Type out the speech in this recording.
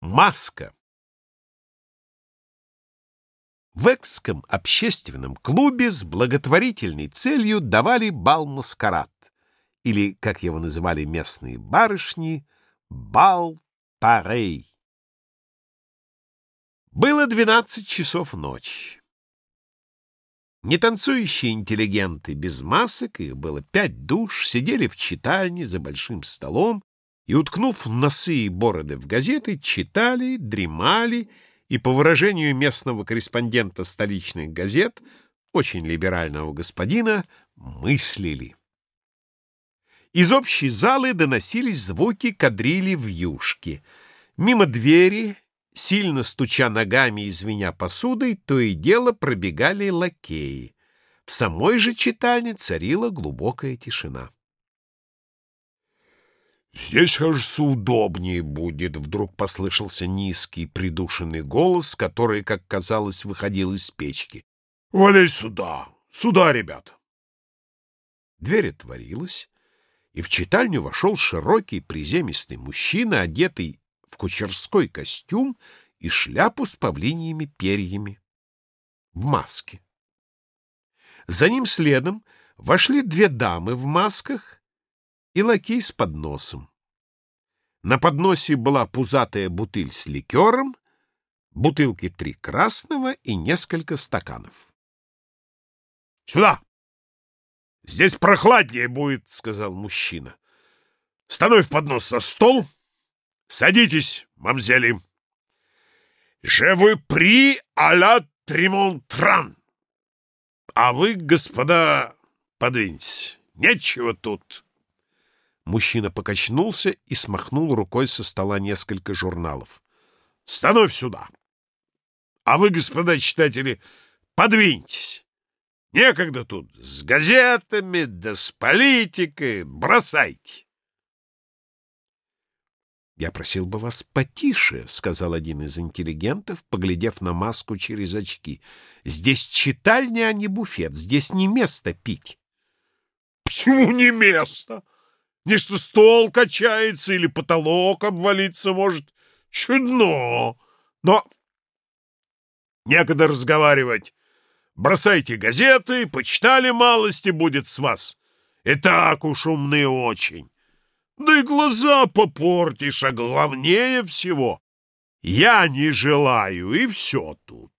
Маска. В Экском общественном клубе с благотворительной целью давали бал-маскарад, или, как его называли местные барышни, бал-парей. Было двенадцать часов ночи. Нетанцующие интеллигенты без масок, их было пять душ, сидели в читальне за большим столом и, уткнув носы и бороды в газеты, читали, дремали и, по выражению местного корреспондента столичных газет, очень либерального господина, мыслили. Из общей залы доносились звуки кадрили в юшке. Мимо двери, сильно стуча ногами и звеня посудой, то и дело пробегали лакеи. В самой же читальне царила глубокая тишина. «Здесь, кажется, удобнее будет», — вдруг послышался низкий придушенный голос, который, как казалось, выходил из печки. «Валяй сюда! Сюда, ребята!» Дверь отворилась, и в читальню вошел широкий приземистый мужчина, одетый в кучерской костюм и шляпу с павлиньими перьями, в маске. За ним следом вошли две дамы в масках и лакей с подносом. На подносе была пузатая бутыль с ликером, бутылки три красного и несколько стаканов. — Сюда! Здесь прохладнее будет, — сказал мужчина. — Становь поднос за стол. Садитесь, мамзели. — Je vous prie à la Тримонтран. А вы, господа, подвиньтесь. Нечего тут. Мужчина покачнулся и смахнул рукой со стола несколько журналов. — Становь сюда! А вы, господа читатели, подвиньтесь! Некогда тут с газетами да с политикой. Бросайте! «Я просил бы вас потише», — сказал один из интеллигентов, поглядев на маску через очки. «Здесь читальня, а не буфет. Здесь не место пить». «Почему не место?» Не стол качается или потолок обвалиться может. Чудно. Но некогда разговаривать. Бросайте газеты, почитали малости будет с вас. И так уж умны очень. Да и глаза попортишь, а главнее всего. Я не желаю, и все тут.